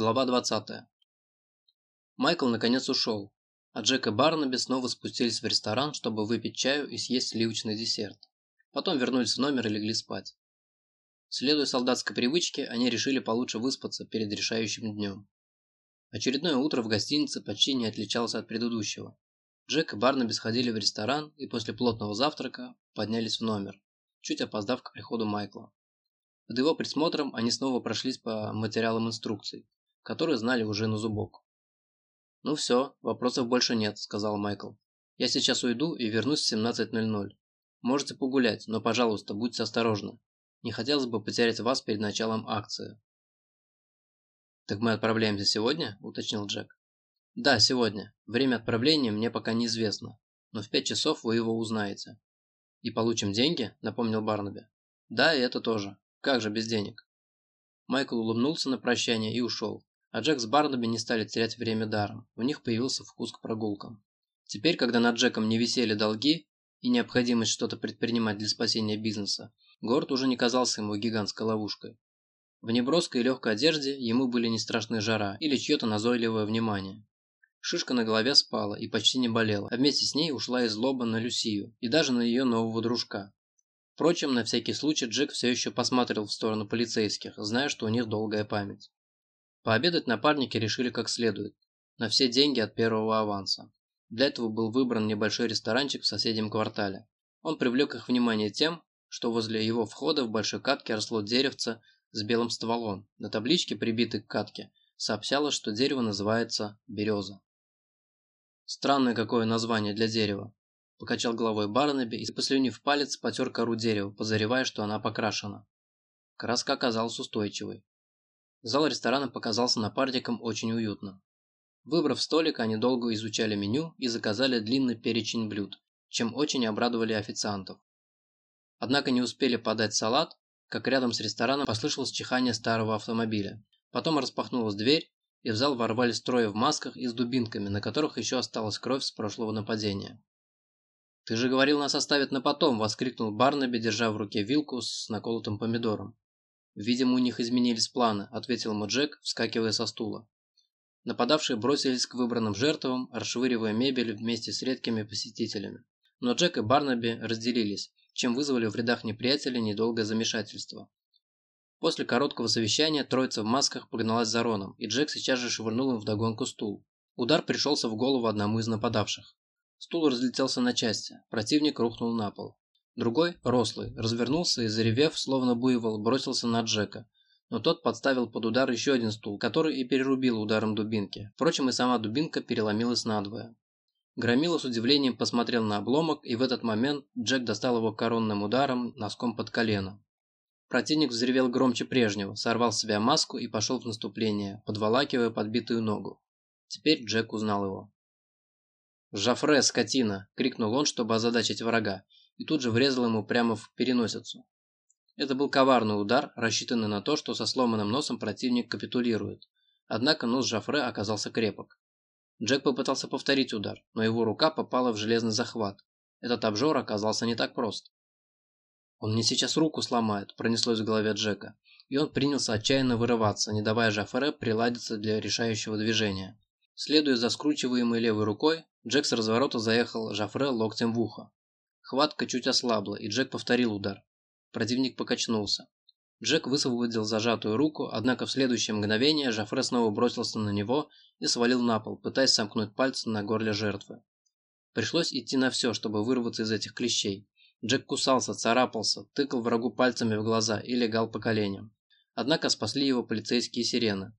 Глава 20. Майкл наконец ушел, а Джек и Барнаби снова спустились в ресторан, чтобы выпить чаю и съесть сливочный десерт. Потом вернулись в номер и легли спать. Следуя солдатской привычке, они решили получше выспаться перед решающим днем. Очередное утро в гостинице почти не отличалось от предыдущего. Джек и Барнаби сходили в ресторан и после плотного завтрака поднялись в номер, чуть опоздав к приходу Майкла. Под его присмотром они снова прошлись по материалам инструкций, которые знали уже на зубок. «Ну все, вопросов больше нет», – сказал Майкл. «Я сейчас уйду и вернусь в 17.00. Можете погулять, но, пожалуйста, будьте осторожны. Не хотелось бы потерять вас перед началом акции». «Так мы отправляемся сегодня?» – уточнил Джек. «Да, сегодня. Время отправления мне пока неизвестно, но в пять часов вы его узнаете». «И получим деньги?» – напомнил Барнаби. «Да, и это тоже. Как же без денег?» Майкл улыбнулся на прощание и ушел, а Джек с Барнаби не стали терять время даром, у них появился вкус к прогулкам. Теперь, когда над Джеком не висели долги и необходимость что-то предпринимать для спасения бизнеса, город уже не казался ему гигантской ловушкой. В неброской и легкой одежде ему были не страшны жара или чье-то назойливое внимание. Шишка на голове спала и почти не болела, а вместе с ней ушла и злоба на Люсию и даже на ее нового дружка. Впрочем, на всякий случай Джек все еще посмотрел в сторону полицейских, зная, что у них долгая память. Пообедать напарники решили как следует, на все деньги от первого аванса. Для этого был выбран небольшой ресторанчик в соседнем квартале. Он привлек их внимание тем, что возле его входа в большой катке росло деревце с белым стволом. На табличке, прибитой к катке, сообщалось, что дерево называется береза. Странное какое название для дерева. Покачал головой Барнаби и, послюнив палец, потер кору дерева, подозревая, что она покрашена. Краска оказалась устойчивой. Зал ресторана показался напарникам очень уютным. Выбрав столик, они долго изучали меню и заказали длинный перечень блюд, чем очень обрадовали официантов. Однако не успели подать салат, как рядом с рестораном послышалось чихание старого автомобиля. Потом распахнулась дверь, и в зал ворвались трое в масках и с дубинками, на которых еще осталась кровь с прошлого нападения. «Ты же говорил, нас оставят на потом!» – воскликнул Барнаби, держа в руке вилку с наколотым помидором. «Видимо, у них изменились планы», – ответил ему Джек, вскакивая со стула. Нападавшие бросились к выбранным жертвам, расшвыривая мебель вместе с редкими посетителями. Но Джек и Барнаби разделились, чем вызвали в рядах неприятеля недолгое замешательство. После короткого совещания троица в масках погналась за Роном, и Джек сейчас же швырнул им вдогонку стул. Удар пришелся в голову одному из нападавших. Стул разлетелся на части, противник рухнул на пол. Другой, рослый, развернулся и, заревев, словно буйвол, бросился на Джека. Но тот подставил под удар еще один стул, который и перерубил ударом дубинки. Впрочем, и сама дубинка переломилась надвое. Громила с удивлением посмотрел на обломок, и в этот момент Джек достал его коронным ударом носком под колено. Противник взревел громче прежнего, сорвал с себя маску и пошел в наступление, подволакивая подбитую ногу. Теперь Джек узнал его. «Жафре, скотина!» – крикнул он, чтобы озадачить врага, и тут же врезал ему прямо в переносицу. Это был коварный удар, рассчитанный на то, что со сломанным носом противник капитулирует. Однако нос Жафре оказался крепок. Джек попытался повторить удар, но его рука попала в железный захват. Этот обжор оказался не так прост. «Он мне сейчас руку сломает», – пронеслось в голове Джека, и он принялся отчаянно вырываться, не давая Жафре приладиться для решающего движения. Следуя за скручиваемой левой рукой, Джек с разворота заехал Жафре локтем в ухо. Хватка чуть ослабла, и Джек повторил удар. Противник покачнулся. Джек высвободил зажатую руку, однако в следующее мгновение Жафре снова бросился на него и свалил на пол, пытаясь сомкнуть пальцы на горле жертвы. Пришлось идти на все, чтобы вырваться из этих клещей. Джек кусался, царапался, тыкал врагу пальцами в глаза и легал по коленям. Однако спасли его полицейские сирены.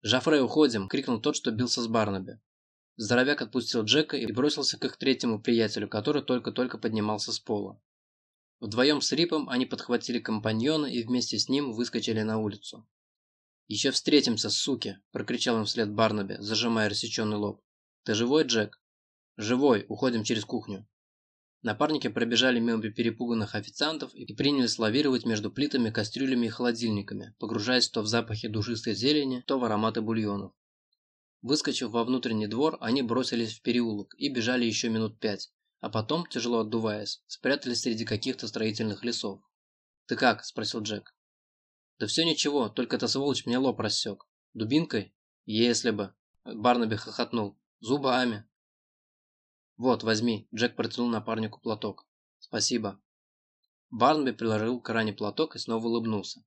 «Жафре, уходим!» – крикнул тот, что бился с Барнаби. Здоровяк отпустил Джека и бросился к их третьему приятелю, который только-только поднимался с пола. Вдвоем с Рипом они подхватили компаньона и вместе с ним выскочили на улицу. «Еще встретимся, суки!» – прокричал им вслед Барнаби, зажимая рассеченный лоб. «Ты живой, Джек?» «Живой, уходим через кухню». Напарники пробежали мимо перепуганных официантов и принялись лавировать между плитами, кастрюлями и холодильниками, погружаясь то в запахи душистой зелени, то в ароматы бульонов. Выскочив во внутренний двор, они бросились в переулок и бежали еще минут пять, а потом, тяжело отдуваясь, спрятались среди каких-то строительных лесов. «Ты как?» – спросил Джек. «Да все ничего, только эта сволочь мне лоб рассек. Дубинкой?» Если бы. Барнаби хохотнул. Зубами. Вот, возьми. Джек протянул напарнику платок. Спасибо. Барнаби приложил к ране платок и снова улыбнулся.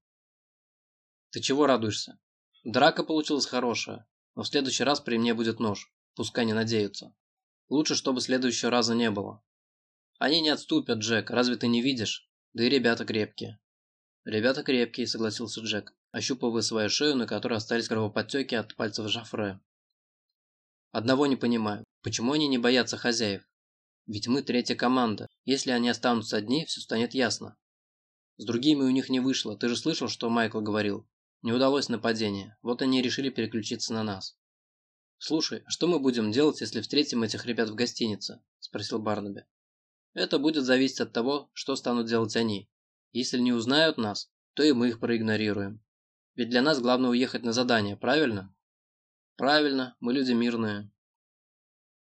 Ты чего радуешься? Драка получилась хорошая, но в следующий раз при мне будет нож. Пускай не надеются. Лучше, чтобы следующего раза не было. Они не отступят, Джек, разве ты не видишь? Да и ребята крепкие. Ребята крепкие, согласился Джек, ощупывая свою шею, на которой остались кровоподтеки от пальцев Жафре. Одного не понимаю, почему они не боятся хозяев? Ведь мы третья команда. Если они останутся одни, все станет ясно. С другими у них не вышло. Ты же слышал, что Майкл говорил? Не удалось нападение. Вот они и решили переключиться на нас. «Слушай, а что мы будем делать, если встретим этих ребят в гостинице?» – спросил Барнаби. «Это будет зависеть от того, что станут делать они. Если не узнают нас, то и мы их проигнорируем. Ведь для нас главное уехать на задание, правильно?» «Правильно, мы люди мирные».